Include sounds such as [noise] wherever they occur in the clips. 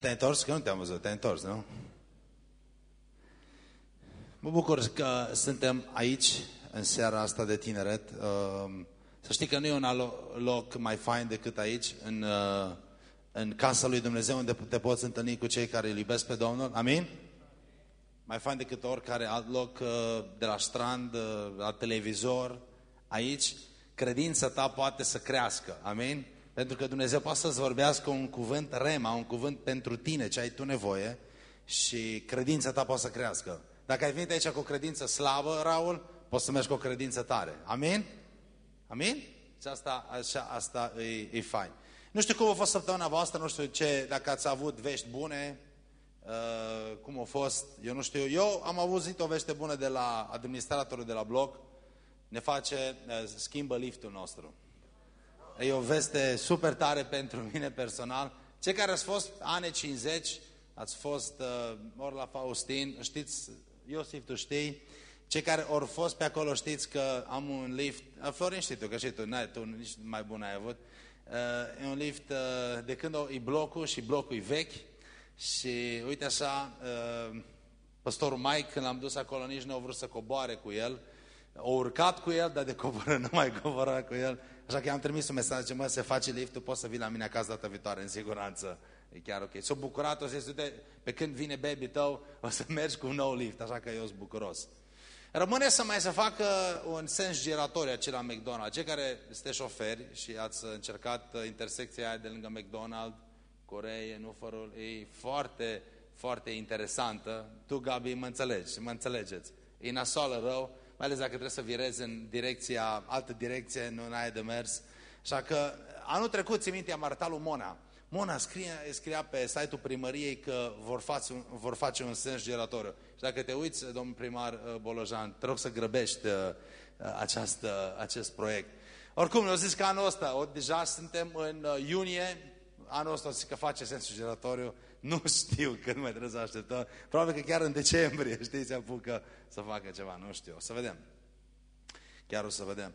Te-ai întors? Că nu te-am văzut. Te-ai întors, nu? Mă bucur că suntem aici în seara asta de tineret. Uh, să știi că nu e un alt loc mai fain decât aici, în, uh, în casa lui Dumnezeu, unde te poți întâlni cu cei care îl iubesc pe Domnul. Amin? Mai fain decât oricare alt loc uh, de la strand, la televizor. Aici, credința ta poate să crească. Amin? Pentru că Dumnezeu poate să-ți vorbească un cuvânt rema, un cuvânt pentru tine, ce ai tu nevoie și credința ta poate să crească. Dacă ai venit aici cu o credință slabă, Raul, poți să mergi cu o credință tare. Amin? Amin? Și asta, așa, asta e, e fain. Nu știu cum a fost săptămâna voastră, nu știu ce, dacă ați avut vești bune, uh, cum a fost, eu nu știu. Eu am avut o vește bună de la administratorul de la bloc, ne face, uh, schimbă liftul nostru. E o veste super tare pentru mine personal. Cei care ați fost ane 50, ați fost uh, ori la Faustin, știți, Iosif, tu știi, cei care au fost pe acolo știți că am un lift, uh, Florin știi tu, că și tu, n-ai, tu nici mai bun ai avut, uh, e un lift uh, de când o, e blocul și blocul e vechi și uite așa, uh, păstorul Mike, când l-am dus acolo, nici nu a vrut să coboare cu el, a urcat cu el, dar de coboră nu mai cobora cu el. Așa că i-am trimis un mesaj, zice, mă, se face liftul, poți să vii la mine acasă data viitoare, în siguranță. E chiar ok. S-a bucurat, o să zice, pe când vine baby tău, o să [laughs] mergi cu un nou lift, așa că eu sunt bucuros. Rămâne să mai să facă un sens giratoriu acela la McDonald's. Cei care sunteți șoferi și ați încercat intersecția aia de lângă McDonald's, Coree, Nufărul, e foarte, foarte interesantă. Tu, Gabi, mă înțelegi, mă înțelegeți. E nasoală rău, mai ales dacă trebuie să virezi în direcția, altă direcție, nu ai de mers. Așa că anul trecut, ți minte, am arătat lui Mona. Mona scrie, scria pe site-ul primăriei că vor face, un, vor face un sens giratoriu. Și dacă te uiți, domnul primar uh, Bolojan, te rog să grăbești uh, uh, această, acest proiect. Oricum, eu zis că anul ăsta, o, deja suntem în iunie, anul ăsta o zic că face sensul giratoriu, nu știu când mai trebuie să așteptăm. Probabil că chiar în decembrie, [laughs] știi, se apucă să facă ceva, nu știu. O să vedem. Chiar o să vedem.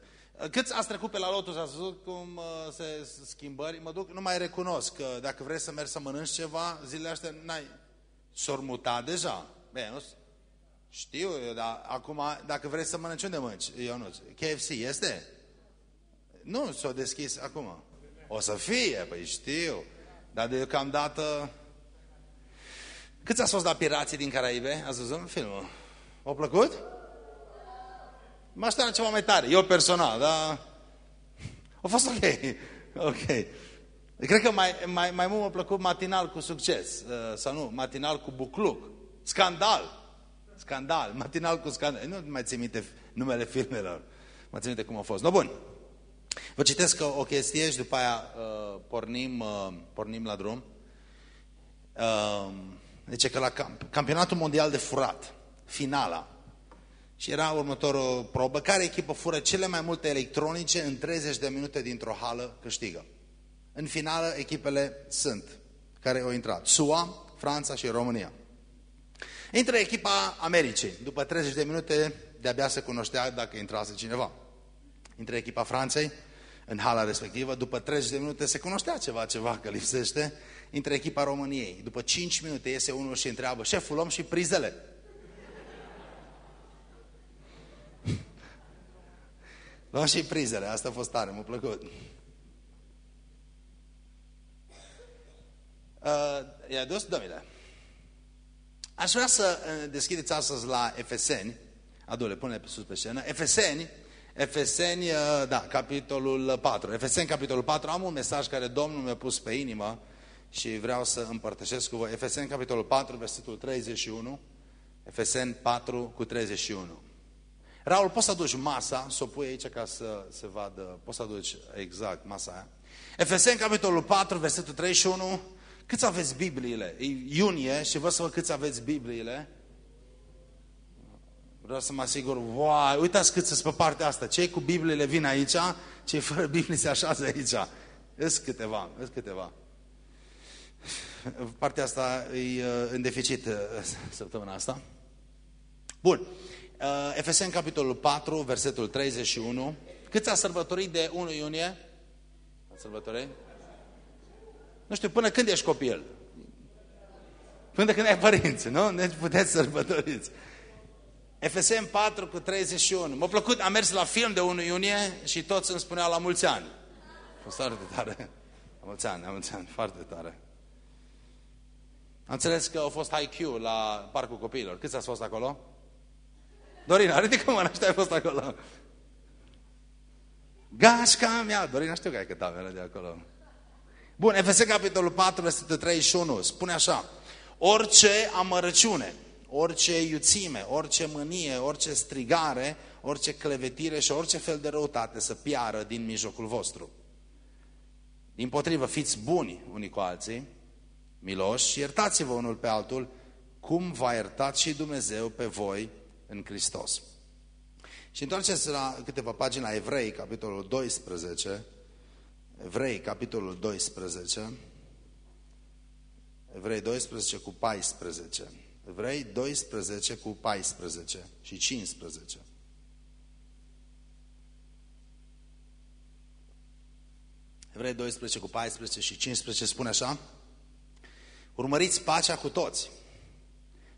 Câți ați trecut pe la Lotus, ați văzut cum uh, se schimbări? Mă duc, nu mai recunosc că dacă vrei să mergi să mănânci ceva, zilele astea n-ai... S-or mutat deja. Bine, nu știu eu, dar acum, dacă vrei să mănânci, unde mănânci? Eu nu. KFC este? Nu, s-a deschis acum. O să fie, păi știu. Dar deocamdată Câți ați fost la Pirații din Caraibe? Ați văzut filmul? V-a plăcut? Mă aștept ceva mai tare. Eu personal, dar... A fost ok. Ok. Cred că mai, mai, mai mult m-a plăcut matinal cu succes. Uh, sau nu, matinal cu bucluc. Scandal. Scandal. Matinal cu scandal. Nu mai țin minte numele filmelor. Mă țin minte cum a fost. No, bun. Vă citesc o chestie și după aia uh, pornim, uh, pornim la drum. Uh, deci că la campionatul mondial de furat, finala, și era următorul probă, care echipă fură cele mai multe electronice în 30 de minute dintr-o hală câștigă. În finală, echipele sunt, care au intrat, SUA, Franța și România. Intră echipa Americii. După 30 de minute, de-abia se cunoștea dacă intrase cineva. Intră echipa Franței, în hala respectivă, după 30 de minute se cunoștea ceva, ceva că lipsește între echipa României. După 5 minute iese unul și întreabă, șeful, luăm și prizele. [laughs] luăm și prizele, asta a fost tare, m-a plăcut. Uh, i-a dus, domnule. Aș vrea să uh, deschideți astăzi la Efeseni, adule, pune pe sus pe scenă, Efeseni, Efeseni, uh, da, capitolul 4. Efeseni, capitolul 4, am un mesaj care Domnul mi-a pus pe inimă, și vreau să împărtășesc cu voi. Efeseni, capitolul 4, versetul 31. Efeseni 4 cu 31. Raul, poți să aduci masa, să o pui aici ca să se vadă, poți să aduci exact masa aia. Efeseni, capitolul 4, versetul 31. Câți aveți Bibliile? E iunie și vă să vă câți aveți Bibliile. Vreau să mă asigur, wow, uitați câți sunt pe partea asta. Cei cu Bibliile vin aici, cei fără Biblie se așează aici. Îs câteva, îs câteva. Partea asta e uh, în deficit uh, [laughs] săptămâna asta. Bun. Uh, Efeseni, capitolul 4, versetul 31. Câți a sărbătorit de 1 iunie? A sărbătorit? Nu știu, până când ești copil? Până când ai părinți, nu? Deci puteți sărbătoriți. FSM 4 cu 31. M-a plăcut, am mers la film de 1 iunie și toți îmi spuneau la mulți ani. A fost foarte tare. La mulți ani, la mulți ani, foarte tare. Am înțeles că au fost IQ la Parcul Copiilor. Câți ați fost acolo? Dorina, ridică mâna, știi, ai fost acolo. Gașca mea! Dorina știu că ai cântat de acolo. Bun, FS capitolul 4, versetul 31, spune așa. Orice amărăciune, orice iuțime, orice mânie, orice strigare, orice clevetire și orice fel de răutate să piară din mijlocul vostru. Din potrivă, fiți buni unii cu alții, miloși și iertați-vă unul pe altul, cum v-a iertat și Dumnezeu pe voi în Hristos. Și întoarceți la câteva pagini la Evrei, capitolul 12, Evrei, capitolul 12, Evrei 12 cu 14, Evrei 12 cu 14 și 15. Evrei 12 cu 14 și 15 spune așa, Urmăriți pacea cu toți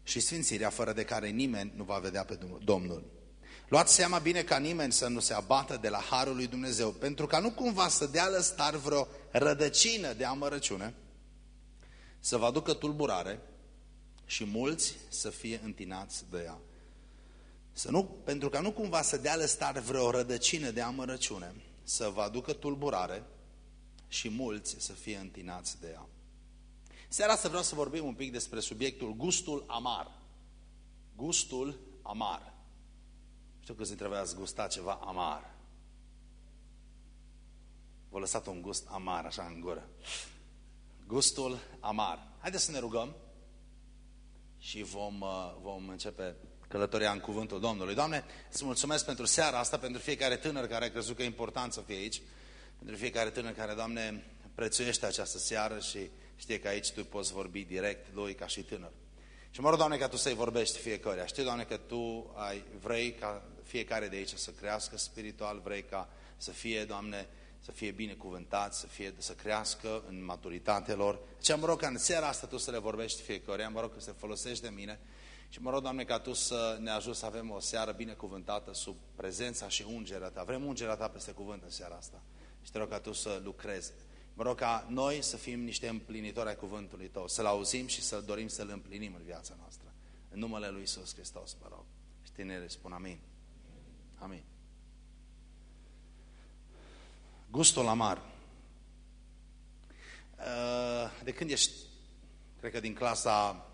și sfințirea fără de care nimeni nu va vedea pe Domnul. Luați seama bine ca nimeni să nu se abată de la Harul lui Dumnezeu, pentru ca nu cumva să dea lăstar vreo rădăcină de amărăciune, să vă aducă tulburare și mulți să fie întinați de ea. Să nu, pentru ca nu cumva să dea lăstar vreo rădăcină de amărăciune, să vă aducă tulburare și mulți să fie întinați de ea. Seara asta vreau să vorbim un pic despre subiectul gustul amar. Gustul amar. Știu că dintre voi ați gustat ceva amar. V-a lăsat un gust amar așa în gură. Gustul amar. Haideți să ne rugăm și vom, uh, vom începe călătoria în cuvântul Domnului. Doamne, îți mulțumesc pentru seara asta, pentru fiecare tânăr care a crezut că e important să fie aici, pentru fiecare tânăr care, Doamne, prețuiește această seară și știe că aici Tu poți vorbi direct lui ca și tânăr. Și mă rog, Doamne, ca Tu să-i vorbești fiecare. Știu, Doamne, că Tu ai, vrei ca fiecare de aici să crească spiritual, vrei ca să fie, Doamne, să fie binecuvântat, să, fie, să crească în maturitatea lor. Ce mă rog ca în seara asta Tu să le vorbești fiecare, mă rog că se folosești de mine și mă rog, Doamne, ca Tu să ne ajut să avem o seară binecuvântată sub prezența și ungerea Ta. Vrem ungerea Ta peste cuvânt în seara asta și te rog ca Tu să lucrezi. Mă rog ca noi să fim niște împlinitori ai cuvântului Tău, să-L auzim și să dorim să-L împlinim în viața noastră. În numele Lui Iisus Hristos, mă rog. Și tineri spun amin. Amin. Gustul amar. Uh, de când ești, cred că din clasa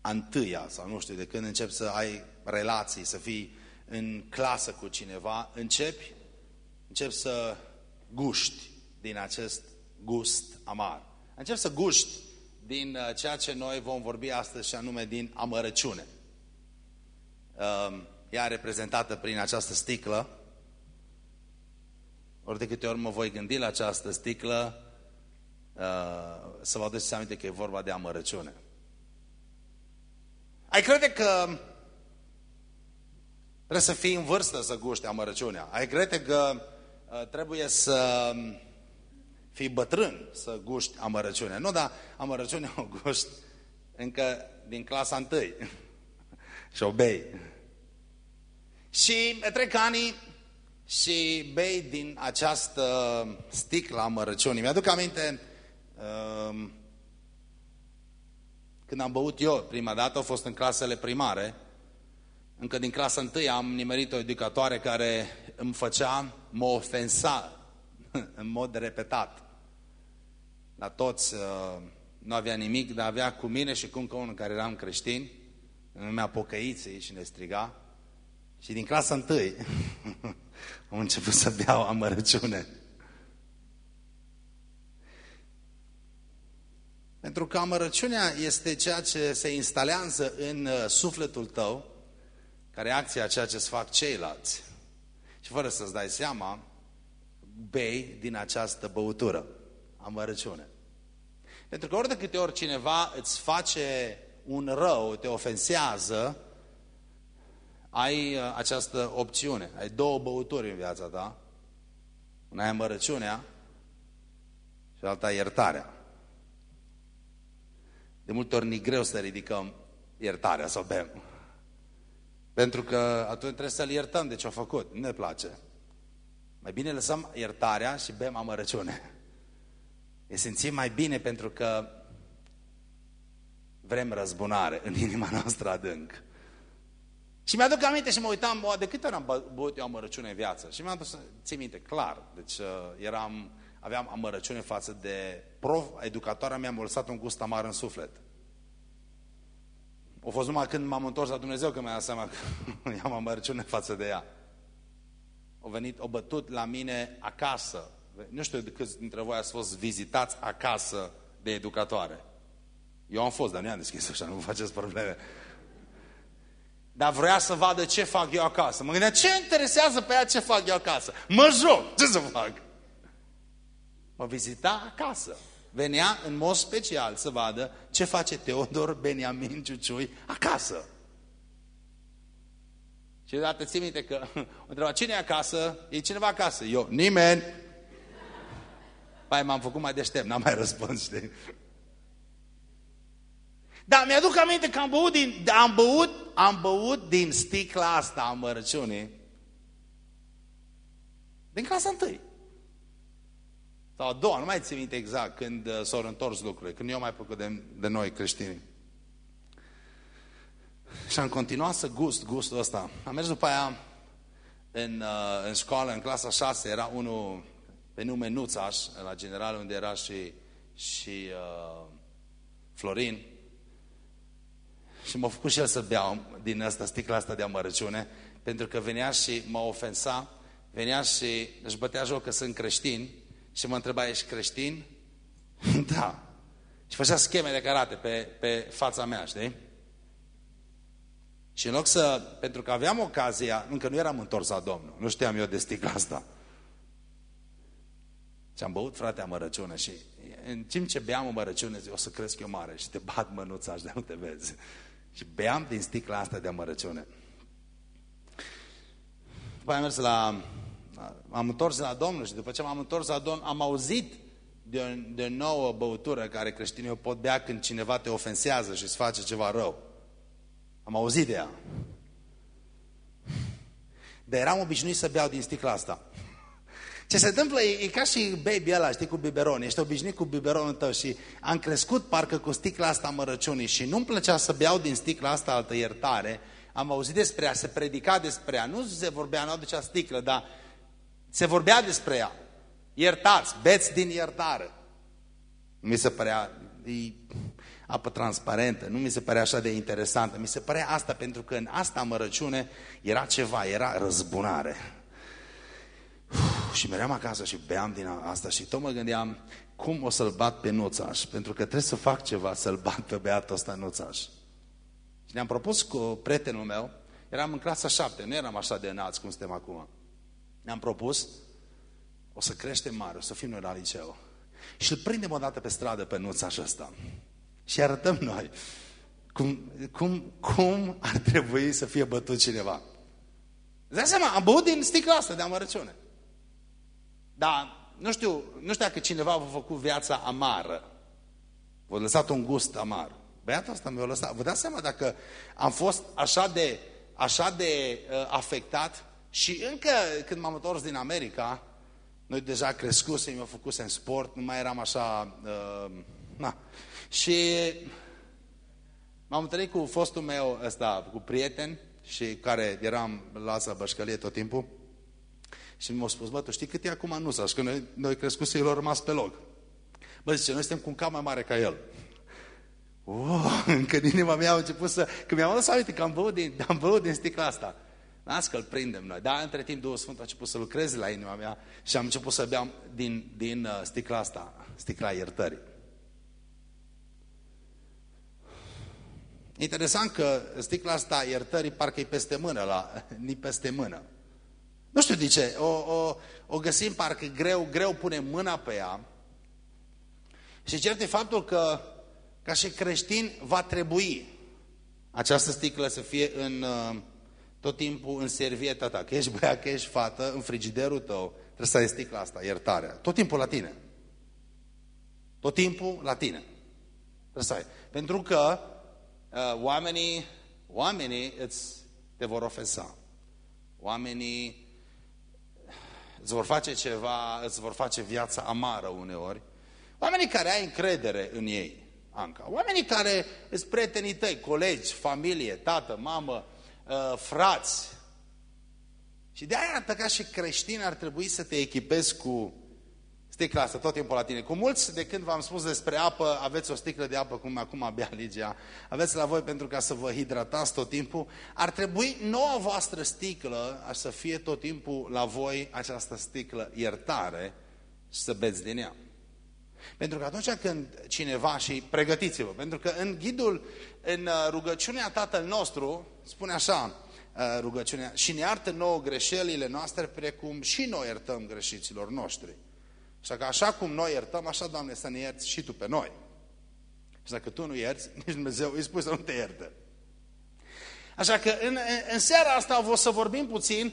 întâia, sau nu știu, de când începi să ai relații, să fii în clasă cu cineva, începi, începi să guști din acest gust amar. Începi să guști din uh, ceea ce noi vom vorbi astăzi și anume din amărăciune. Um, ea reprezentată prin această sticlă. Ori de câte ori mă voi gândi la această sticlă, uh, să vă aduceți aminte că e vorba de amărăciune. Ai crede că trebuie să fii în vârstă să guști amărăciunea. Ai crede că uh, trebuie să fii bătrân să guști amărăciunea. Nu, dar amărăciunea [laughs] o guști încă din clasa întâi. [laughs] și o bei. Și trec ani și bei din această sticlă a mărăciunii. Mi-aduc aminte um, când am băut eu prima dată, a fost în clasele primare. Încă din clasa întâi am nimerit o educatoare care îmi făcea, mă ofensa [laughs] în mod repetat. La toți uh, nu avea nimic, dar avea cu mine și cu încă unul care eram creștini, în numea Pocăiții și ne striga. Și din clasa întâi [laughs] am început să beau amărăciune. Pentru că amărăciunea este ceea ce se instalează în uh, sufletul tău ca reacție a ceea ce îți fac ceilalți. Și fără să-ți dai seama, bei din această băutură, amărăciune. Pentru că ori de câte ori cineva îți face un rău, te ofensează, ai uh, această opțiune. Ai două băuturi în viața ta. Una e amărăciunea și alta iertarea. De multe ori ni greu să ridicăm iertarea, să o bem. Pentru că atunci trebuie să-l iertăm de ce a făcut. Nu ne place. Mai bine lăsăm iertarea și bem amărăciune. E simțim mai bine pentru că vrem răzbunare în inima noastră adânc. Și mi-aduc aminte și mă uitam, de câte ori am băut eu amărăciune în viață? Și mi-am dus, ții minte, clar. Deci uh, eram, aveam amărăciune față de prof, educatoarea mea mi-a lăsat un gust amar în suflet. A fost numai când m-am întors la Dumnezeu că mi-a dat seama că [laughs] am amărăciune față de ea. O venit, o bătut la mine acasă. Nu știu de câți dintre voi ați fost vizitați acasă de educatoare. Eu am fost, dar nu i-am deschis așa, nu vă faceți probleme. Dar vrea să vadă ce fac eu acasă. Mă gândeam, ce interesează pe ea ce fac eu acasă? Mă joc, ce să fac? Mă vizita acasă. Venea în mod special să vadă ce face Teodor Beniamin Ciuciui acasă. Și deodată ții minte că mă [laughs] întreba, cine e acasă? E cineva acasă? Eu, nimeni. Pai, m-am făcut mai deștept, n-am mai răspuns, știi? Dar mi-aduc aminte că am băut din, am băut, am băut din sticla asta a mărăciunii din clasa întâi. Sau a doua, nu mai țin minte exact, când uh, s-au întors lucrurile, când eu mai apucat de, de noi creștini. Și am continuat să gust gustul ăsta. Am mers după aia în, uh, în școală, în clasa 6, era unul pe nume Nuțaș, la general, unde era și, și uh, Florin. Și m-a făcut și el să beau din asta, sticla asta de amărăciune, pentru că venea și mă ofensa, venea și își bătea joc că sunt creștin și mă întreba, ești creștin? [laughs] da. Și făcea scheme de karate pe, pe fața mea, știi? Și în loc să, pentru că aveam ocazia, încă nu eram întors la Domnul, nu știam eu de sticla asta. Și am băut, frate, amărăciune și în timp ce beam amărăciune, zic, o să cresc eu mare și te bat mânuța și de nu te vezi. Și beam din sticla asta de amărăciune. După am mers la... Am întors la Domnul și după ce m-am întors la Domnul, am auzit de o, de o nouă băutură care creștinii o pot bea când cineva te ofensează și îți face ceva rău. Am auzit de ea. Dar eram obișnuit să beau din sticla asta. Ce se întâmplă e, e ca și baby ăla, știi, cu biberon. Ești obișnuit cu biberonul tău și am crescut parcă cu sticla asta mărăciunii și nu-mi plăcea să beau din sticla asta altă iertare. Am auzit despre ea, se predica despre ea. Nu se vorbea, nu aducea sticlă, dar se vorbea despre ea. Iertați, beți din iertare. Mi se părea, e apă transparentă, nu mi se părea așa de interesantă. Mi se părea asta pentru că în asta mărăciune era ceva, era răzbunare. Uf, și meream acasă și beam din asta și tot mă gândeam cum o să-l bat pe nuțaș, pentru că trebuie să fac ceva să-l bat pe beatul ăsta nuțaș. Și ne-am propus cu prietenul meu, eram în clasa șapte, nu eram așa de înalți cum suntem acum. Ne-am propus, o să creștem mare, o să fim noi la liceu. Și îl prindem o dată pe stradă pe nuțaș ăsta. Și arătăm noi cum, cum, cum ar trebui să fie bătut cineva. Îți seama, am băut din sticla asta de amărăciune. Dar nu știu, nu știu dacă cineva v-a făcut viața amară. V-a lăsat un gust amar. Băiatul asta mi-a lăsat. Vă dați seama dacă am fost așa de, așa de uh, afectat și încă când m-am întors din America, noi deja crescusem, mi-au făcut în sport, nu mai eram așa... Uh, na. Și m-am întâlnit cu fostul meu ăsta, cu prieten, și care eram la asta bășcălie tot timpul. Și mi-a spus, bă, tu știi cât e acum Nusa? Și că noi, noi crescut el a rămas pe loc. Bă, zice, noi suntem cu un cap mai mare ca el. Oh, [laughs] încă din inima mea a început să... Când mi-am adus aminte că am băut din, am băut din sticla asta. Las că îl prindem noi. Dar între timp Duhul Sfânt a început să lucreze la inima mea și am început să beam din, din uh, sticla asta, sticla iertării. Interesant că sticla asta iertării parcă e peste mână, la, [laughs] ni peste mână. Nu știu de ce, o, o, o găsim parcă greu, greu pune mâna pe ea. Și cert e faptul că, ca și creștin, va trebui această sticlă să fie în, uh, tot timpul în servieta ta. Că ești băiat, că ești fată, în frigiderul tău, trebuie să ai sticla asta, iertarea. Tot timpul la tine. Tot timpul la tine. Trebuie să ai. Pentru că uh, oamenii, oamenii îți, te vor ofensa. Oamenii îți vor face ceva, îți vor face viața amară uneori. Oamenii care ai încredere în ei, Anca. Oamenii care îți prietenii tăi, colegi, familie, tată, mamă, uh, frați. Și de aia, ca și creștin, ar trebui să te echipezi cu sticla asta tot timpul la tine. Cu mulți, de când v-am spus despre apă, aveți o sticlă de apă, cum acum abia Ligia, aveți la voi pentru ca să vă hidratați tot timpul, ar trebui noua voastră sticlă să fie tot timpul la voi această sticlă iertare și să beți din ea. Pentru că atunci când cineva, și pregătiți-vă, pentru că în ghidul, în uh, rugăciunea Tatăl nostru, spune așa, uh, rugăciunea, și ne iartă nouă greșelile noastre, precum și noi iertăm greșiților noștri. Așa că așa cum noi iertăm, așa, Doamne, să ne ierți și Tu pe noi. Și dacă Tu nu ierți, [laughs] nici Dumnezeu îi spui să nu te ierte. Așa că în, în seara asta o să vorbim puțin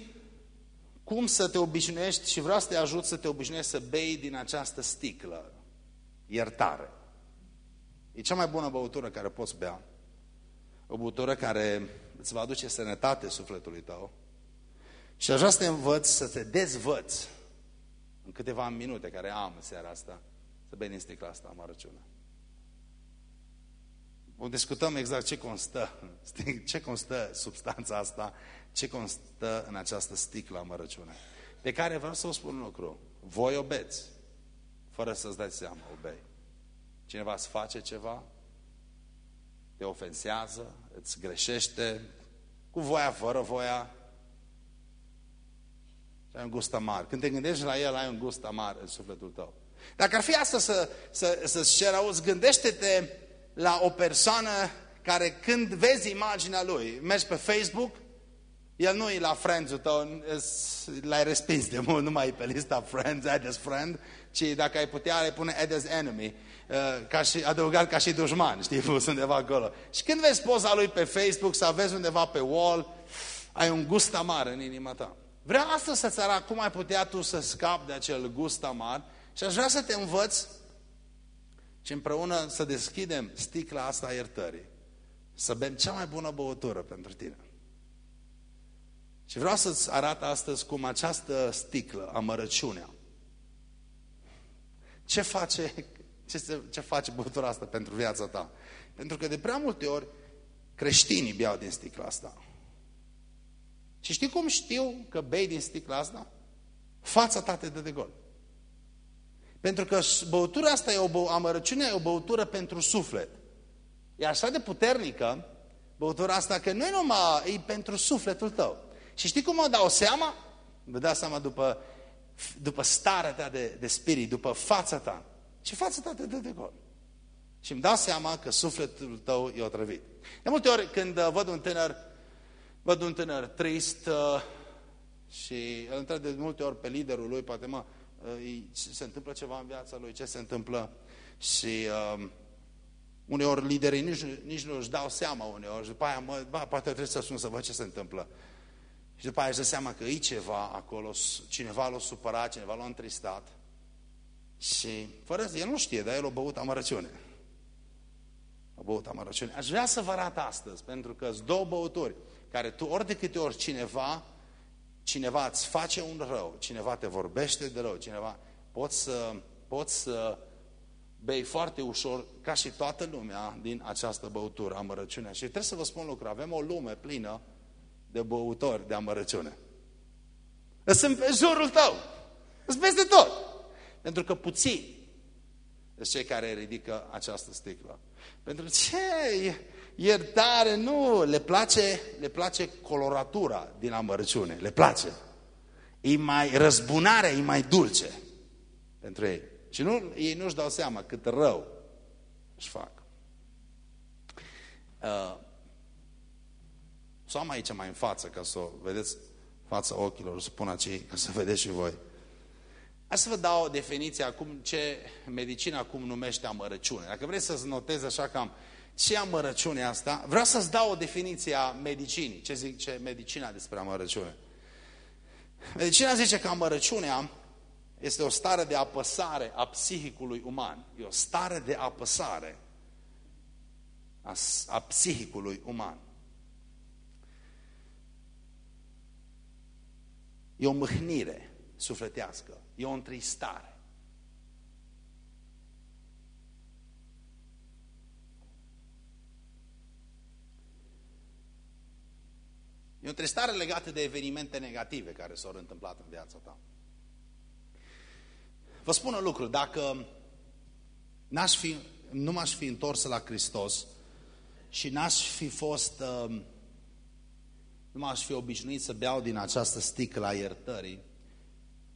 cum să te obișnuiești și vreau să te ajut să te obișnuiești să bei din această sticlă. Iertare. E cea mai bună băutură care poți bea. O băutură care îți va aduce sănătate sufletului tău. Și aș vrea să te învăț să te dezvăți în câteva minute care am în seara asta, să bei din sticla asta amărăciune. Discutăm exact ce constă, [laughs] ce constă substanța asta, ce constă în această sticlă amărăciune. Pe care vreau să vă spun un lucru. Voi o beți, fără să-ți dați seama, o bei. Cineva îți face ceva, te ofensează, îți greșește, cu voia, fără voia, și ai un gust amar. Când te gândești la el, ai un gust amar în sufletul tău. Dacă ar fi asta să, să, să-ți cer auzi, gândește-te la o persoană care când vezi imaginea lui, mergi pe Facebook, el nu e la friends-ul tău, l-ai respins de mult, nu mai e pe lista friends, add as friend, ci dacă ai putea, le pune add as enemy, uh, ca și, adăugat ca și dușman, știi, [laughs] pus undeva acolo. Și când vezi poza lui pe Facebook sau vezi undeva pe wall, ai un gust amar în inima ta. Vreau astăzi să-ți arăt cum ai putea tu să scapi de acel gust amar și aș vrea să te învăț și împreună să deschidem sticla asta a iertării. Să bem cea mai bună băutură pentru tine. Și vreau să-ți arăt astăzi cum această sticlă, amărăciunea, ce face, ce, ce face băutura asta pentru viața ta? Pentru că de prea multe ori creștinii beau din sticla asta. Și știi cum știu că bei din sticla asta? Fața ta te dă de gol. Pentru că băutura asta e o bă, amărăciunea e o băutură pentru suflet. E așa de puternică băutura asta că nu e numai e pentru sufletul tău. Și știi cum mă dau seama? Vă dați seama după, după starea ta de, de spirit, după fața ta. Ce fața ta te dă de gol. Și îmi dau seama că sufletul tău e otrăvit. De multe ori când uh, văd un tânăr Văd un tânăr trist uh, și îl întreb de multe ori pe liderul lui, poate mă, uh, se întâmplă ceva în viața lui, ce se întâmplă și uh, uneori liderii nici, nici nu își dau seama uneori și după aia, mă, ba, poate trebuie să sun să văd ce se întâmplă. Și după aia își dă seama că e ceva acolo, cineva l-a supărat, cineva l-a întristat și fără el nu știe, dar el a băut amărăciune. A băut amărăciune. Aș vrea să vă arăt astăzi, pentru că sunt două băuturi care tu ori de câte ori cineva, cineva îți face un rău, cineva te vorbește de rău, cineva, poți să, poți să bei foarte ușor, ca și toată lumea, din această băutură, amărăciunea. Și trebuie să vă spun lucru, avem o lume plină de băutori de amărăciune. Sunt pe jurul tău, sunt peste tot. Pentru că puțini sunt cei care ridică această sticlă. Pentru ce iertare, nu, le place, le place coloratura din amărăciune, le place. E mai, răzbunarea e mai dulce pentru ei. Și nu, ei nu-și dau seama cât rău își fac. Uh, să am aici mai în față, ca să o vedeți fața ochilor, să pun aici, ca să vedeți și voi. Hai să vă dau o definiție acum ce medicina acum numește amărăciune. Dacă vreți să-ți notezi așa cam ce amărăciune asta? Vreau să-ți dau o definiție a medicinii. Ce zice medicina despre amărăciune? Medicina zice că amărăciunea este o stare de apăsare a psihicului uman. E o stare de apăsare a, a psihicului uman. E o mâhnire sufletească, e o întristare. E o întristare legată de evenimente negative care s-au întâmplat în viața ta. Vă spun un lucru, dacă n-aș fi, nu m-aș fi întors la Hristos și n-aș fi fost, um, nu m-aș fi obișnuit să beau din această sticlă a iertării,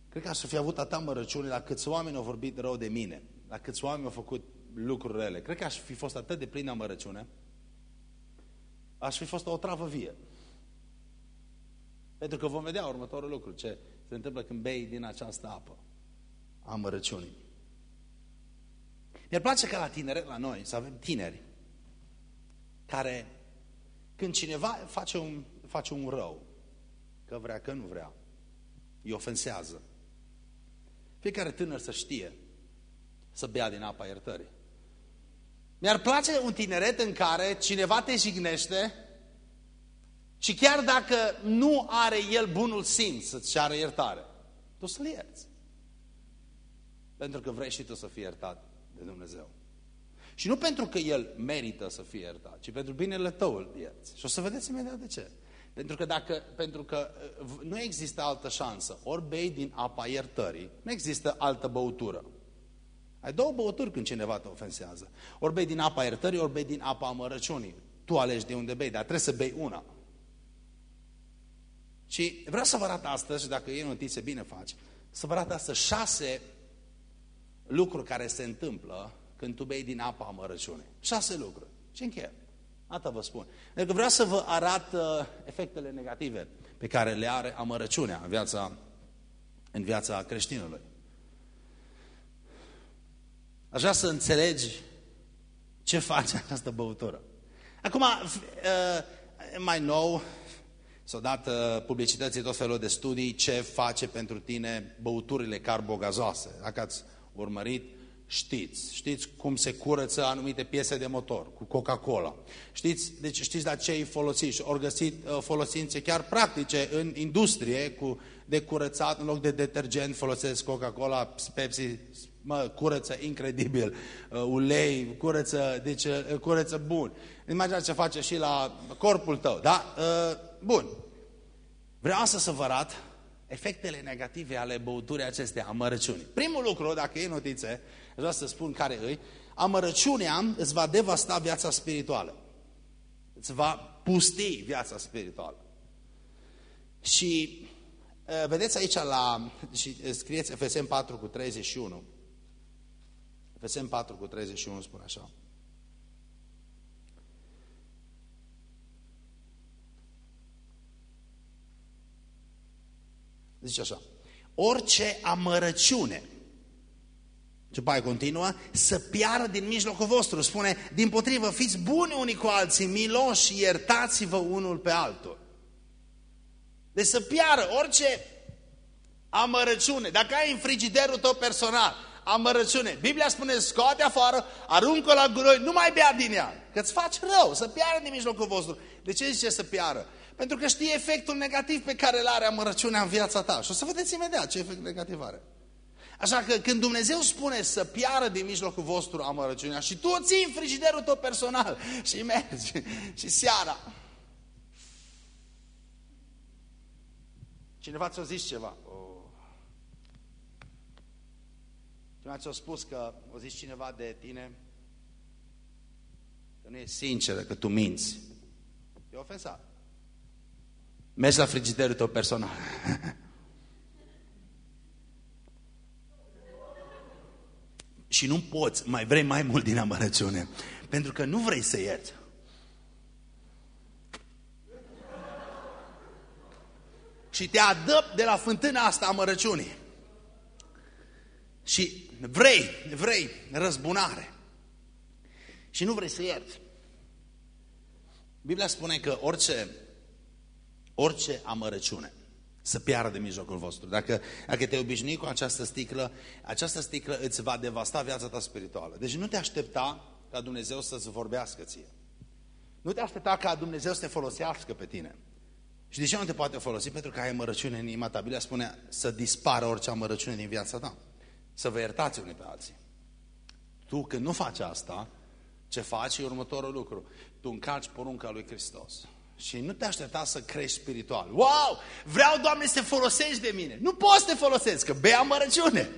cred că aș fi avut atâta mărăciune la câți oameni au vorbit rău de mine, la câți oameni au făcut lucruri rele. Cred că aș fi fost atât de plină mărăciune, aș fi fost o travă vie. Pentru că vom vedea următorul lucru, ce se întâmplă când bei din această apă a mărăciunii. Mi-ar place ca la tineri, la noi, să avem tineri care, când cineva face un, face un rău, că vrea, că nu vrea, îi ofensează, fiecare tânăr să știe să bea din apa iertării. Mi-ar place un tineret în care cineva te jignește și chiar dacă nu are el bunul simț să-ți ceară iertare, tu să-l ierți. Pentru că vrei și tu să fii iertat de Dumnezeu. Și nu pentru că el merită să fie iertat, ci pentru binele tău îl ierți. Și o să vedeți imediat de ce. Pentru că, dacă, pentru că uh, nu există altă șansă. Ori bei din apa iertării, nu există altă băutură. Ai două băuturi când cineva te ofensează. Ori bei din apa iertării, ori bei din apa amărăciunii. Tu alegi de unde bei, dar trebuie să bei una. Și vreau să vă arăt astăzi, și dacă e notițe, bine faci, să vă arăt astăzi șase lucruri care se întâmplă când tu bei din apa amărăciunii. Șase lucruri. Și încheie. Asta vă spun. Pentru că vreau să vă arăt uh, efectele negative pe care le are amărăciunea în viața, în viața creștinului. Aș vrea să înțelegi ce face [laughs] această băutură. Acum, uh, mai nou, S-au dat uh, publicității tot felul de studii ce face pentru tine băuturile carbogazoase. Dacă ați urmărit, știți. Știți cum se curăță anumite piese de motor cu Coca-Cola. Știți, deci știți la ce îi folosiți. Ori găsit uh, folosințe chiar practice în industrie cu de curățat, în loc de detergent folosesc Coca-Cola, Pepsi, mă, curăță incredibil, uh, ulei, curăță, deci uh, curăță bun. Imaginați ce face și la corpul tău, da? Uh, bun. Vreau asta să vă arăt efectele negative ale băuturii acestea, amărăciunii. Primul lucru, dacă e notițe, vreau să spun care îi, amărăciunea îți va devasta viața spirituală. Îți va pusti viața spirituală. Și vedeți aici la, și scrieți Efesem 4 cu 31, Efesem 4 cu 31 spune așa. Zice așa. Orice amărăciune, ce pai continuă, să piară din mijlocul vostru. Spune, din potrivă, fiți buni unii cu alții, miloși, iertați-vă unul pe altul. Deci să piară orice amărăciune. Dacă ai în frigiderul tău personal amărăciune. Biblia spune, scoate afară, aruncă la guroi, nu mai bea din ea, că îți faci rău, să piară din mijlocul vostru. De ce zice să piară? Pentru că știi efectul negativ pe care îl are amărăciunea în viața ta. Și o să vedeți imediat ce efect negativ are. Așa că când Dumnezeu spune să piară din mijlocul vostru amărăciunea și tu o ții în frigiderul tău personal și mergi [laughs] și seara. Cineva ți-a zis ceva. Cineva ți-a spus că, o zis cineva de tine, că nu e sinceră, că tu minți. E ofensat. Mergi la frigiderul tău personal. [laughs] și nu poți, mai vrei mai mult din amărăciune. Pentru că nu vrei să ierți. Și te adăp de la fântâna asta amărăciunii. Și vrei, vrei răzbunare. Și nu vrei să ierți. Biblia spune că orice, orice amărăciune să piară de mijlocul vostru. Dacă, dacă te obișnui cu această sticlă, această sticlă îți va devasta viața ta spirituală. Deci nu te aștepta ca Dumnezeu să-ți vorbească ție. Nu te aștepta ca Dumnezeu să te folosească pe tine. Și de ce nu te poate folosi? Pentru că ai amărăciune în inima ta. Biblia spune să dispară orice amărăciune din viața ta. Să vă iertați unii pe alții. Tu când nu faci asta, ce faci e următorul lucru. Tu încalci porunca lui Hristos. Și nu te aștepta să crești spiritual. Wow! Vreau, Doamne, să te folosești de mine. Nu poți să te folosești, că bei amărăciune.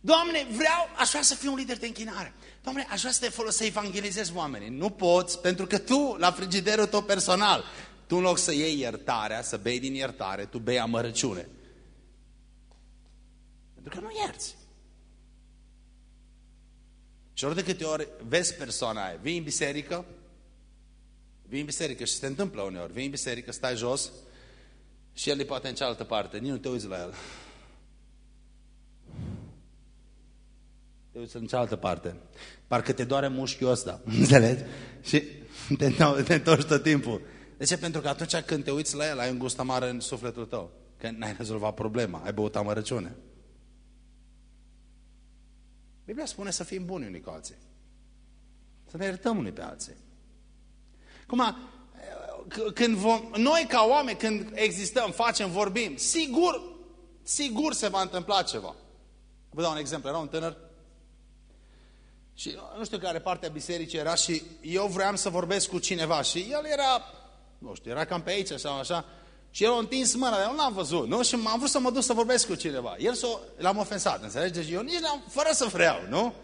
Doamne, vreau, aș vrea să fiu un lider de închinare. Doamne, aș vrea să te folosești să evangelizezi oamenii. Nu poți, pentru că tu, la frigiderul tău personal, tu în loc să iei iertarea, să bei din iertare, tu bei amărăciune. Pentru că nu ierți. Și ori de câte ori vezi persoana aia, vii în biserică, vii în biserică și se întâmplă uneori, vii în biserică, stai jos și el e poate în cealaltă parte, nici nu te uiți la el. Te uiți în cealaltă parte. Parcă te doare mușchiul ăsta, [laughs] înțelegi? Și te, te întorci tot timpul. De ce? Pentru că atunci când te uiți la el, ai un gust amar în sufletul tău. Că n-ai rezolvat problema, ai băut amărăciune. Biblia spune să fim buni unii cu alții. Să ne iertăm unii pe alții. Cum când vom, noi ca oameni, când existăm, facem, vorbim, sigur, sigur se va întâmpla ceva. Vă dau un exemplu. Era un tânăr și nu știu care parte a bisericii era și eu vreau să vorbesc cu cineva și el era, nu știu, era cam pe aici sau așa și el a întins mâna, dar eu nu l-am văzut, nu? Și am vrut să mă duc să vorbesc cu cineva. El s-o, l-am ofensat, înțelegi? Deci eu nici l-am, fără să vreau, nu?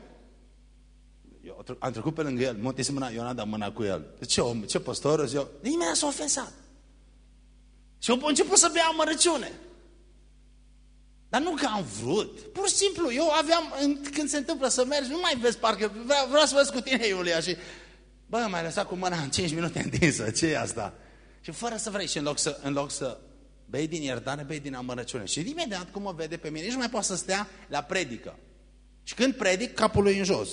Eu am trecut pe lângă el, mă întins mâna, eu n-am dat mâna cu el. De ce om, ce păstor? Eu, nimeni s-a ofensat. Și eu am început să bea amărăciune. Dar nu că am vrut. Pur și simplu, eu aveam, când se întâmplă să mergi, nu mai vezi parcă, vreau, vreau să vezi cu tine, Iulia, și bă, m-ai lăsat cu mâna în 5 minute întinsă, ce e asta? Și fără să vrei, și în loc să, în loc să bei din iertare, bei din amărăciune. Și imediat, cum mă vede pe mine, nici nu mai poate să stea la predică. Și când predic, capul lui în jos.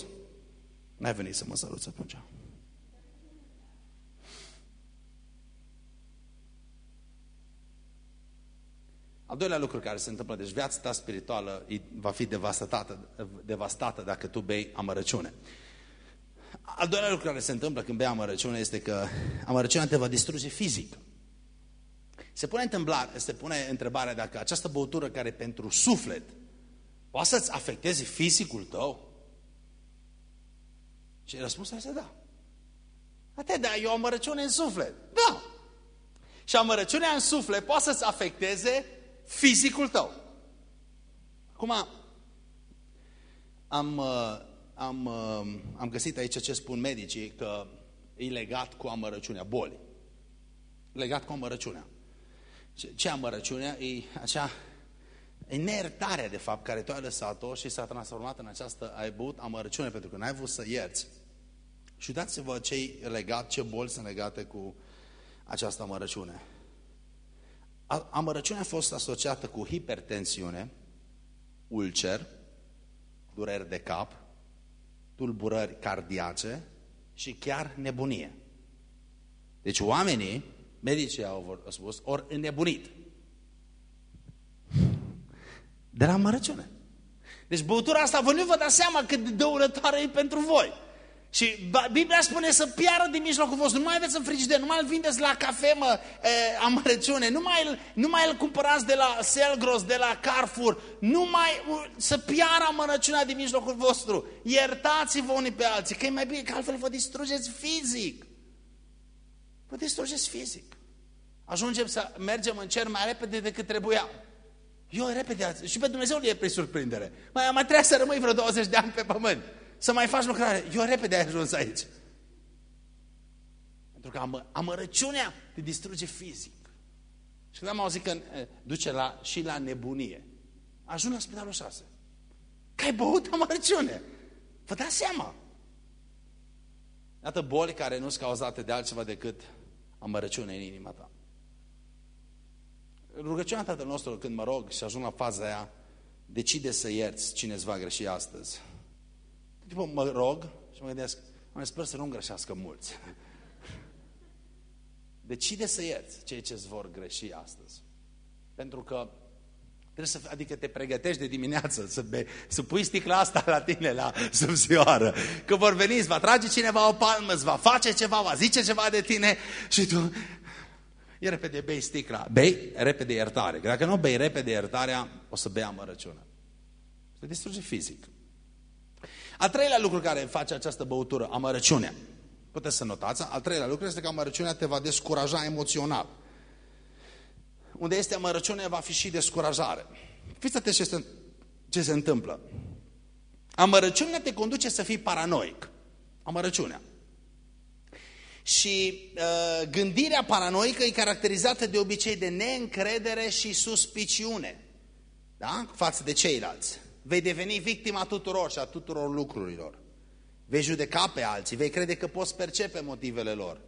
N-ai venit să mă săruți atunci. Al doilea lucru care se întâmplă, deci viața ta spirituală va fi devastată, devastată dacă tu bei amărăciune. Al doilea lucru care se întâmplă când bei amărăciune este că amărăciunea te va distruge fizic. Se pune, se pune întrebarea dacă această băutură care pentru suflet poate să-ți afecteze fizicul tău? Și răspunsul este da. Ate, da, e o amărăciune în suflet. Da. Și amărăciunea în suflet poate să-ți afecteze fizicul tău. Acum, am, uh, am, uh, am găsit aici ce spun medicii, că e legat cu amărăciunea, boli. Legat cu amărăciunea. Ce, ce amărăciunea? E acea e neiertarea, de fapt, care tu ai lăsat-o și s-a transformat în această, ai băut amărăciune, pentru că n-ai vrut să ierți. Și uitați-vă ce legat, ce boli sunt legate cu această amărăciune. Amărăciunea a fost asociată cu hipertensiune, ulcer, dureri de cap, tulburări cardiace și chiar nebunie. Deci oamenii, medicii au spus, ori înnebunit. De la amărăciune. Deci băutura asta, vă nu vă dați seama cât de dăunătoare e pentru voi. Și Biblia spune să piară din mijlocul vostru. Nu mai aveți în frigider, nu mai îl vindeți la cafe, mă, e, amărăciune. Nu mai, nu mai îl cumpărați de la Selgros, de la Carrefour. Nu mai, să piară amărăciunea din mijlocul vostru. Iertați-vă unii pe alții, că e mai bine, că altfel vă distrugeți fizic. Vă distrugeți fizic. Ajungem să mergem în cer mai repede decât trebuia. Eu repede, și pe Dumnezeu e prin surprindere. Mai, mai trebuie să rămâi vreo 20 de ani pe pământ să mai faci lucrare. Eu repede ai ajuns aici. Pentru că amă, amărăciunea te distruge fizic. Și când am auzit că duce la, și la nebunie, ajung la spitalul 6. Că ai băut amărăciune. Vă dați seama. Iată boli care nu sunt cauzate de altceva decât amărăciune în inima ta. Rugăciunea Tatăl nostru, când mă rog și ajung la faza aia, decide să ierți cine îți va greși astăzi. După mă rog și mă gândesc, mă sper să nu greșească mulți. [laughs] Decide să ierți cei ce îți vor greși astăzi. Pentru că Trebuie să, adică te pregătești de dimineață să, be, să pui sticla asta la tine, la subzioară. Că vor veni, îți va trage cineva o palmă, îți va face ceva, va zice ceva de tine și tu... E repede bei sticla. Bei repede iertare. Că dacă nu bei repede iertarea, o să bei amărăciunea. Se distruge fizic. Al treilea lucru care face această băutură, amărăciunea. Puteți să notați. Al treilea lucru este că amărăciunea te va descuraja emoțional. Unde este amărăciune, va fi și descurajare. Fiți atenți ce se, ce se întâmplă. Amărăciunea te conduce să fii paranoic. Amărăciunea. Și uh, gândirea paranoică e caracterizată de obicei de neîncredere și suspiciune. Da? Față de ceilalți. Vei deveni victima tuturor și a tuturor lucrurilor. Vei judeca pe alții, vei crede că poți percepe motivele lor.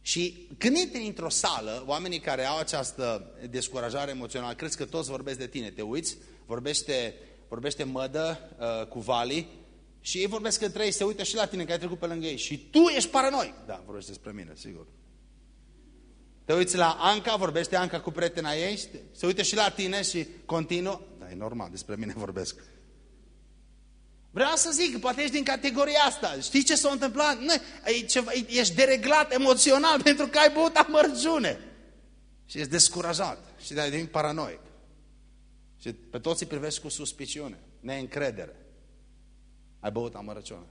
Și când intri într-o sală, oamenii care au această descurajare emoțională, crezi că toți vorbesc de tine, te uiți, vorbește, vorbește mădă uh, cu Vali și ei vorbesc că trei, se uită și la tine, că ai trecut pe lângă ei și tu ești paranoic. Da, vorbește despre mine, sigur. Te uiți la Anca, vorbește Anca cu prietena ei, se uită și la tine și continuă. Da, e normal, despre mine vorbesc. Vreau să zic, poate ești din categoria asta. Știi ce s-a întâmplat? Nu, e ceva, ești dereglat emoțional [laughs] pentru că ai băut amărgiune. Și ești descurajat. Și de-aia devin paranoic. Și pe toți îi privești cu suspiciune, neîncredere. Ai băut amărăciune.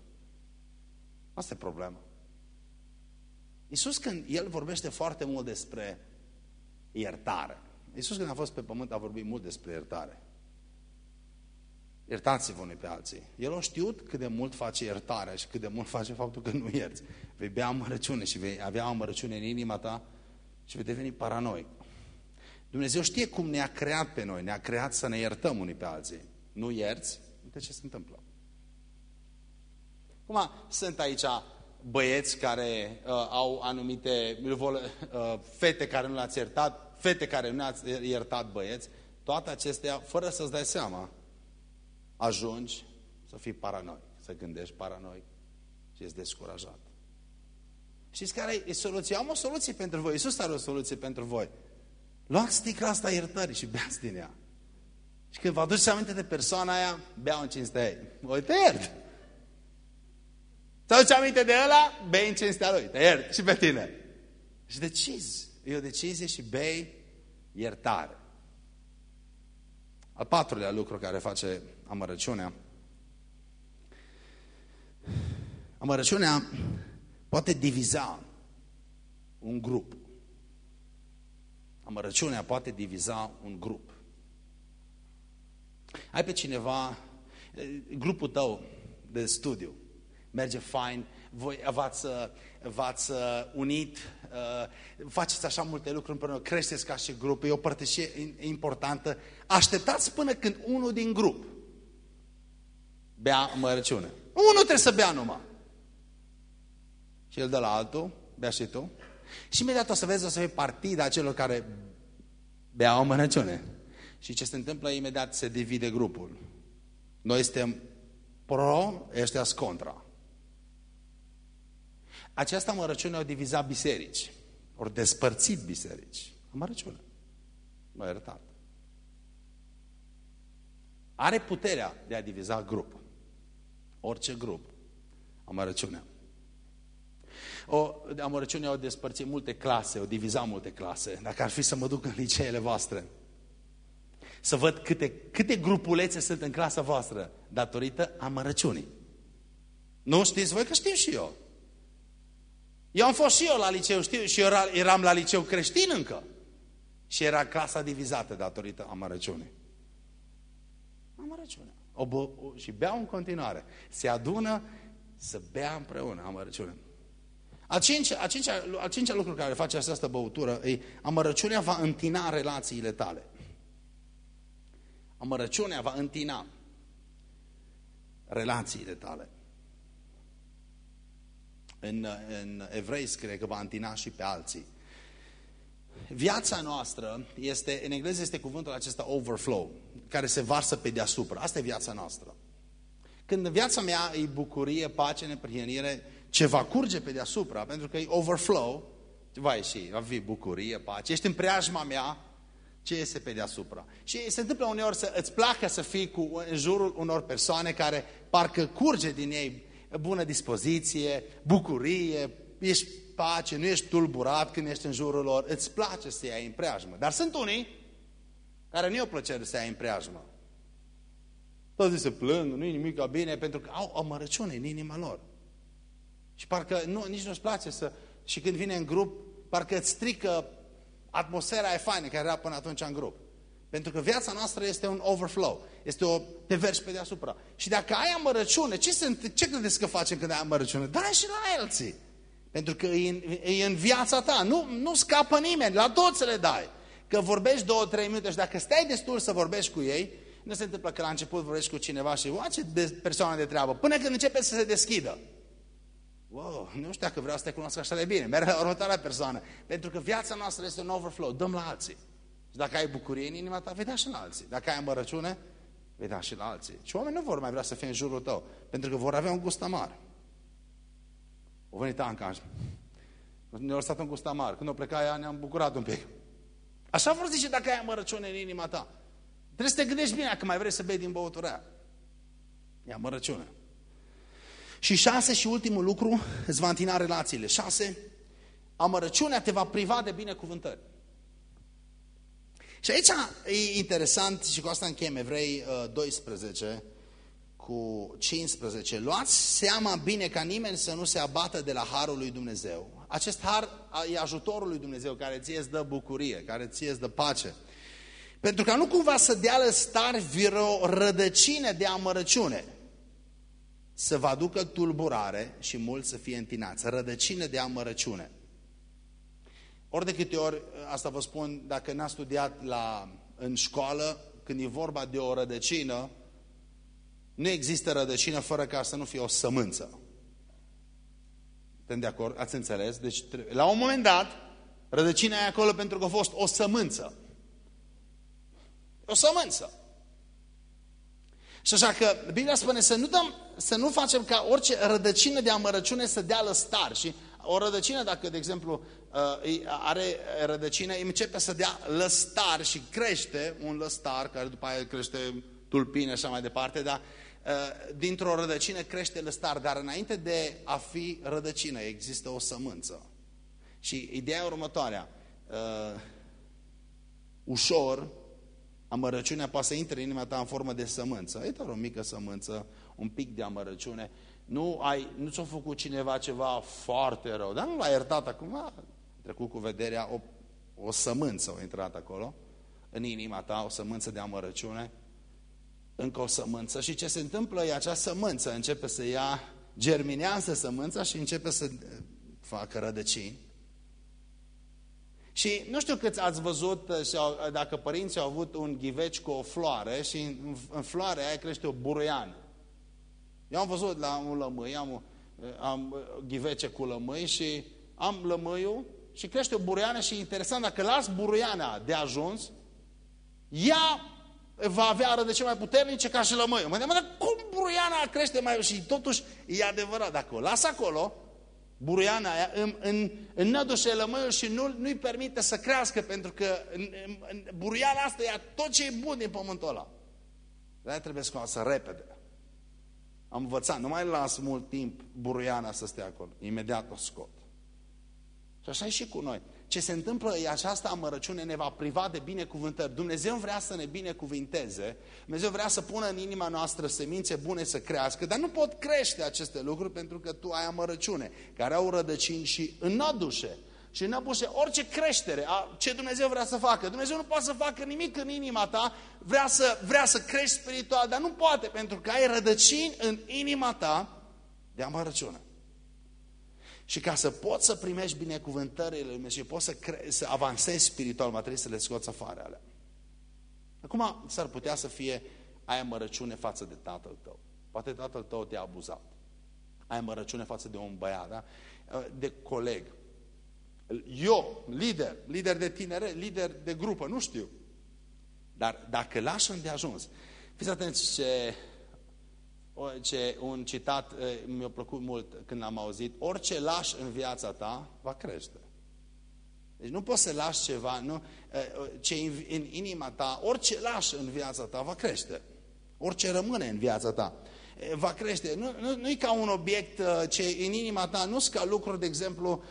Asta e problema. Iisus când El vorbește foarte mult despre iertare. Iisus când a fost pe pământ a vorbit mult despre iertare. Iertați-vă unii pe alții. El a știut cât de mult face iertarea și cât de mult face faptul că nu ierți. Vei bea amărăciune și vei avea amărăciune în inima ta și vei deveni paranoic. Dumnezeu știe cum ne-a creat pe noi, ne-a creat să ne iertăm unii pe alții. Nu ierți, uite ce se întâmplă. Acum, sunt aici băieți care uh, au anumite, uh, fete care nu le-ați iertat, fete care nu le-ați iertat băieți, toate acestea, fără să-ți dai seama, ajungi să fii paranoic, să gândești paranoic și ești descurajat. Știți care e soluția? Am o soluție pentru voi. Iisus are o soluție pentru voi. Luați sticla asta iertării și beați din ea. Și când vă aduceți aminte de persoana aia, beau în cinstea ei. Voi te iert. Să aduci aminte de ăla, bei în cinstea lui. Te iert și pe tine. Și decizi. E o decizie și bei iertare. Al patrulea lucru care face amărăciunea. Amărăciunea poate diviza un grup. Amărăciunea poate diviza un grup. Ai pe cineva, grupul tău de studiu, merge fain, voi v-ați unit, uh, faceți așa multe lucruri împreună, creșteți ca și grup, e o părtășie importantă. Așteptați până când unul din grup bea mărăciune. Unul trebuie să bea numai. Și el de la altul, bea și tu. Și imediat o să vezi, o să fie partida celor care beau mărăciune. Și ce se întâmplă, imediat se divide grupul. Noi suntem pro, ăștia contra. Această mărăciune au divizat biserici. Ori despărțit biserici. Mărăciune. Nu iertat. Are puterea de a diviza grup. Orice grup. Amărăciunea. O, amărăciunea au despărțit multe clase, o divizat multe clase. Dacă ar fi să mă duc în liceele voastre, să văd câte, câte grupulețe sunt în clasa voastră, datorită amărăciunii. Nu știți voi că știu și eu. Eu am fost și eu la liceu, știu, și eu eram la liceu creștin încă. Și era clasa divizată datorită amărăciunii. Amărăciunea. O, o, și beau în continuare. Se adună să bea împreună amărăciune. A cincea, a, cincea, a cincea lucru care face această băutură e amărăciunea va întina relațiile tale. Amărăciunea va întina relațiile tale. În, în evrei scrie că va întina și pe alții. Viața noastră este, în engleză este cuvântul acesta overflow, care se varsă pe deasupra. Asta e viața noastră. Când viața mea e bucurie, pace, neprihănire, ce va curge pe deasupra, pentru că e overflow, va ieși, va fi bucurie, pace. Ești în preajma mea, ce este pe deasupra. Și se întâmplă uneori să îți placă să fii cu, în jurul unor persoane care parcă curge din ei bună dispoziție, bucurie, ești pace, nu ești tulburat când ești în jurul lor, îți place să iei în preajmă. Dar sunt unii care nu i-o plăcere să iei în preajmă. Toți se plâng, nu-i nimic bine, pentru că au o mărăciune în inima lor. Și parcă nu, nici nu-ți place să... Și când vine în grup, parcă îți strică atmosfera aia faină care era până atunci în grup. Pentru că viața noastră este un overflow. Este o... te vergi pe deasupra. Și dacă ai amărăciune, ce, se, ce credeți că facem când ai amărăciune? Dai și la alții. Pentru că e în, e în viața ta. Nu, nu scapă nimeni. La toți le dai. Că vorbești două, trei minute și dacă stai destul să vorbești cu ei, nu se întâmplă că la început vorbești cu cineva și, oa, ce de persoană de treabă, până când începe să se deschidă. Wow, nu știu dacă vreau să te cunosc așa de bine, merg [laughs] la următoarea persoană. Pentru că viața noastră este un overflow, dăm la alții. Și dacă ai bucurie în inima ta, vei da și la alții. Dacă ai îmbărăciune, vei da și la alții. Și oamenii nu vor mai vrea să fie în jurul tău, pentru că vor avea un gust amar. O venit Anca, [laughs] ne-a lăsat un gust amar. Când o pleca ea, ne-am bucurat un pic. Așa vor zice dacă ai amărăciune în inima ta. Trebuie să te gândești bine că mai vrei să bei din băutura aia. E amărăciune. Și șase și ultimul lucru, îți va întina relațiile. Șase, amărăciunea te va priva de binecuvântări. Și aici e interesant și cu asta încheiem Evrei 12 uh, cu 15. Luați seama bine ca nimeni să nu se abată de la Harul lui Dumnezeu. Acest Har e ajutorul lui Dumnezeu care ție îți dă bucurie, care ție îți dă pace. Pentru că nu cumva să dea stari vreo rădăcină de amărăciune să vă aducă tulburare și mulți să fie întinați. Rădăcină de amărăciune. Ori de câte ori, asta vă spun, dacă n-a studiat la, în școală, când e vorba de o rădăcină, nu există rădăcină fără ca să nu fie o sămânță. Suntem de acord? Ați înțeles? Deci, la un moment dat, rădăcina e acolo pentru că a fost o sămânță. O sămânță. Și așa că Biblia spune să nu, dăm, să nu facem ca orice rădăcină de amărăciune să dea lăstar. Și o rădăcină, dacă, de exemplu, uh, are rădăcină, începe să dea lăstar și crește un lăstar, care după aia crește tulpine și așa mai departe, dar uh, dintr-o rădăcină crește lăstar, dar înainte de a fi rădăcină există o sămânță. Și ideea următoarea, uh, ușor Amărăciunea poate să intre în inima ta în formă de sămânță. E doar o mică sămânță, un pic de amărăciune. Nu, ai, nu ți-a făcut cineva ceva foarte rău, dar nu l-a iertat acum. A trecut cu vederea, o, o sămânță a intrat acolo, în inima ta, o sămânță de amărăciune, încă o sămânță. Și ce se întâmplă e acea sămânță începe să ia, germinează sămânța și începe să facă rădăcini. Și nu știu câți ați văzut uh, uh, dacă părinții au avut un ghiveci cu o floare și în, în floarea aia crește o buruiană. Eu am văzut la un lămâi, am, uh, am ghivece cu lămâi și am lămâiul și crește o buruiană și interesant, dacă las buruiana de ajuns, ea va avea rădăcini mai puternice ca și lămâiul. Mă dar cum buruiana crește mai... Și totuși e adevărat, dacă o las acolo, buruiana aia, în, în, înnădușe lămâiul și nu, nu-i permite să crească, pentru că în, în, în buruiana asta ia tot ce e bun din pământul ăla. de trebuie scoasă repede. Am învățat, nu mai las mult timp buruiana să stea acolo. Imediat o scot. Și așa e și cu noi. Ce se întâmplă e această amărăciune ne va priva de binecuvântări. Dumnezeu vrea să ne binecuvinteze, Dumnezeu vrea să pună în inima noastră semințe bune să crească, dar nu pot crește aceste lucruri pentru că tu ai amărăciune, care au rădăcini și înădușe. Și înăbușe orice creștere, a, ce Dumnezeu vrea să facă. Dumnezeu nu poate să facă nimic în inima ta, vrea să, vrea să crești spiritual, dar nu poate pentru că ai rădăcini în inima ta de amărăciune. Și ca să poți să primești binecuvântările lui Dumnezeu și poți să, să avansezi spiritual, mai trebuie să le scoți afară alea. Acum s-ar putea să fie ai amărăciune față de tatăl tău. Poate tatăl tău te-a abuzat. Ai amărăciune față de un băiat, da? de coleg. Eu, lider, lider de tinere, lider de grupă, nu știu. Dar dacă lași ajuns, fiți atenți ce ce, un citat mi-a plăcut mult când am auzit, orice lași în viața ta va crește. Deci nu poți să lași ceva, nu? ce în inima ta, orice lași în viața ta va crește. Orice rămâne în viața ta va crește. Nu, nu, nu e ca un obiect ce în inima ta, nu sunt ca lucruri, de exemplu,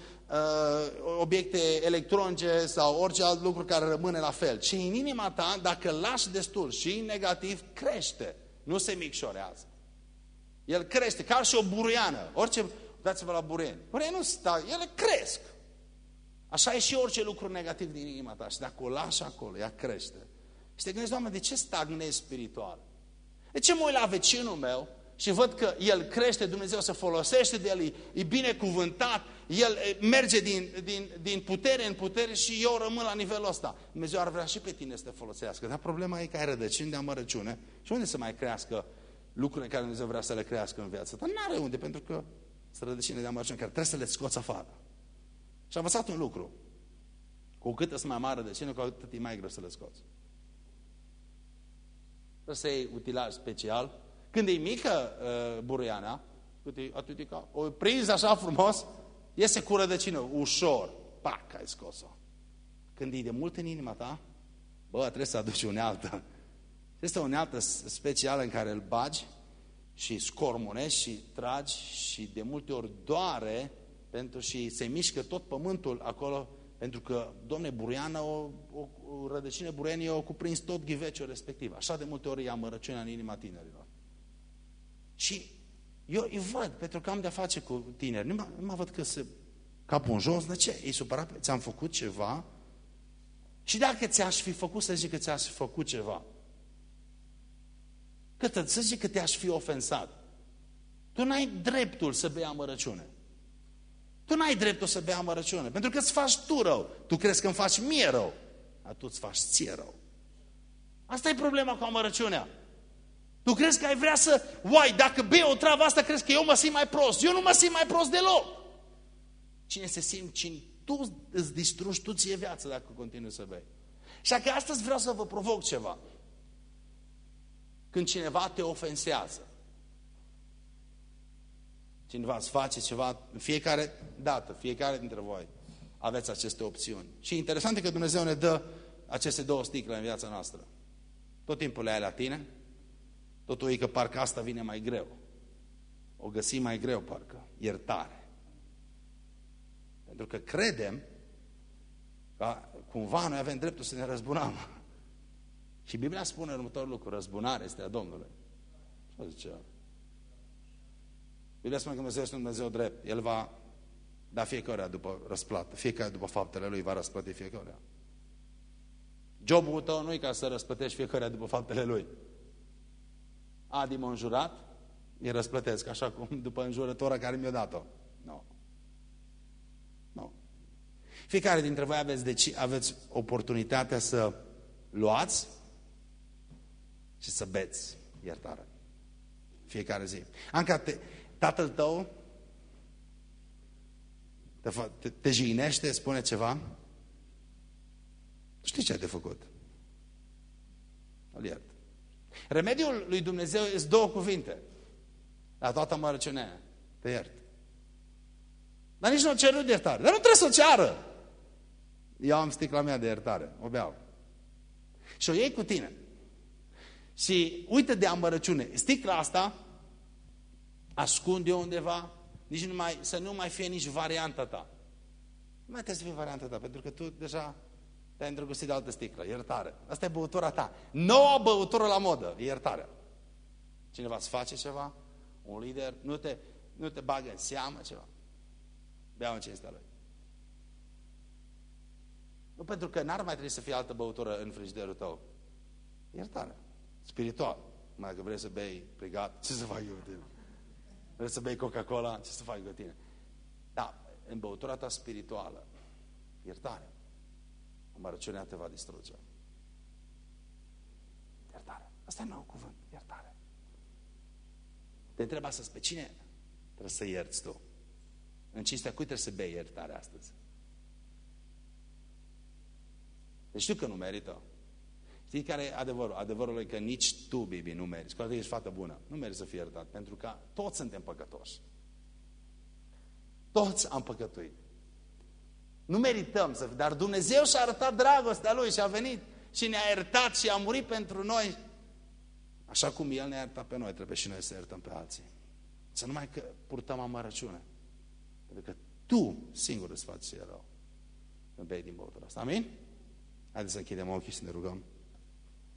obiecte electronice sau orice alt lucru care rămâne la fel. Ci în inima ta, dacă lași destul și negativ, crește. Nu se micșorează. El crește, ca și o buruiană. Orice, dați-vă la buruieni. Buruieni nu stau, ele cresc. Așa e și orice lucru negativ din inima ta. Și dacă o lași acolo, ea crește. Și te gândești, Doamne, de ce stagnezi spiritual? De ce mă uit la vecinul meu și văd că el crește, Dumnezeu se folosește de el, e binecuvântat, el merge din, din, din putere în putere și eu rămân la nivelul ăsta. Dumnezeu ar vrea și pe tine să te folosească, dar problema e că ai rădăcini de amărăciune și unde să mai crească lucrurile care Dumnezeu vrea să le crească în viață? Dar nu are unde, pentru că sunt rădăcini de amărăciune care trebuie să le scoți afară. Și am învățat un lucru. Cu cât sunt mai mare de cine, cu atât e mai greu să le scoți. Trebuie să iei utilaj special. Când e mică uh, buruiana, atât e ca, o prins așa frumos, iese cu rădăcină, ușor. Pac, ai scos-o. Când e de mult în inima ta, bă, trebuie să aduci unealtă. Este o unealtă specială în care îl bagi și scormonești și tragi și de multe ori doare pentru și se mișcă tot pământul acolo, pentru că, domne, buruiană, o, o, o rădăcină buruienie o cuprins tot ghiveciul respectiv. Așa de multe ori e amărăciunea în inima tinerilor. Și eu îi văd, pentru că am de-a face cu tineri. Nu mă, nu mă văd că se capul în jos, de ce? Ei supărat? Ți-am făcut ceva? Și dacă ți-aș fi făcut, să zic că ți-aș fi făcut ceva. Cât să zic că te-aș fi ofensat. Tu n-ai dreptul să bei amărăciune. Tu n-ai dreptul să bei amărăciune, pentru că îți faci tu rău. Tu crezi că îmi faci mie rău, dar tu îți faci ție rău. Asta e problema cu amărăciunea. Tu crezi că ai vrea să, uai, dacă bei o travă asta, crezi că eu mă simt mai prost. Eu nu mă simt mai prost deloc. Cine se simte, cine, tu îți distrugi tu ție viața dacă continui să bei. Și că astăzi vreau să vă provoc ceva. Când cineva te ofensează, cineva îți face ceva, fiecare dată, fiecare dintre voi aveți aceste opțiuni. Și interesant e că Dumnezeu ne dă aceste două sticle în viața noastră. Tot timpul le ai la tine, totul e că parcă asta vine mai greu. O găsim mai greu, parcă. Iertare. Pentru că credem că cumva noi avem dreptul să ne răzbunăm. [laughs] Și Biblia spune următorul lucru, răzbunare este a Domnului. Ce zice Biblia spune că Dumnezeu este un Dumnezeu drept. El va da fiecare după răsplată. Fiecare după faptele lui va răsplăti fiecare. Jobul tău nu e ca să răsplătești fiecare după faptele lui. Adi m-a înjurat, îi răsplătesc, așa cum [laughs] după înjurătura care mi-a dat-o. Nu. Nu. Fiecare dintre voi aveți, deci, aveți oportunitatea să luați și să beți iertare. Fiecare zi. Anca, te, tatăl tău te, te, te jignește, spune ceva, știi ce ai de făcut. Îl iert. Remediul lui Dumnezeu este două cuvinte. La toată mărăciunea te iert. Dar nici nu cerut de iertare. Dar nu trebuie să o ceară. Eu am sticla mea de iertare. O beau. Și o iei cu tine. Și uite de amărăciune. Sticla asta ascunde undeva, nici nu mai, să nu mai fie nici varianta ta. Nu mai trebuie să fie varianta ta, pentru că tu deja te-ai îndrăgostit de altă sticlă, iertare. Asta e băutura ta. Noua băutură la modă, iertarea. Cineva îți face ceva, un lider, nu te, nu te bagă în seamă ceva. Beau în cinstea lui. Nu pentru că n-ar mai trebui să fie altă băutură în frigiderul tău. Iertare. Spiritual. Mai că vrei să bei prigat, ce să fac eu cu tine? Vrei să bei Coca-Cola, ce să fac cu tine? Da, în băutura ta spirituală, iertare. Amărăciunea te va distruge. Iertare. Asta e nou cuvânt, iertare. Te întreb astăzi, pe cine trebuie să ierți tu? În cinstea cui trebuie să bei iertare astăzi? Deci știu că nu merită. Știi care e adevărul? Adevărul e că nici tu, Bibi, nu meriți. Cu ești fată bună. Nu meriți să fii iertat. Pentru că toți suntem păcătoși. Toți am păcătuit. Nu merităm să dar Dumnezeu și-a arătat dragostea Lui și a venit și ne-a iertat și a murit pentru noi. Așa cum El ne-a iertat pe noi, trebuie și noi să iertăm pe alții. Să numai că purtăm amărăciune. Pentru că Tu singur îți faci rău. Când bei din băutura asta. Amin? Haideți să închidem ochii și să ne rugăm.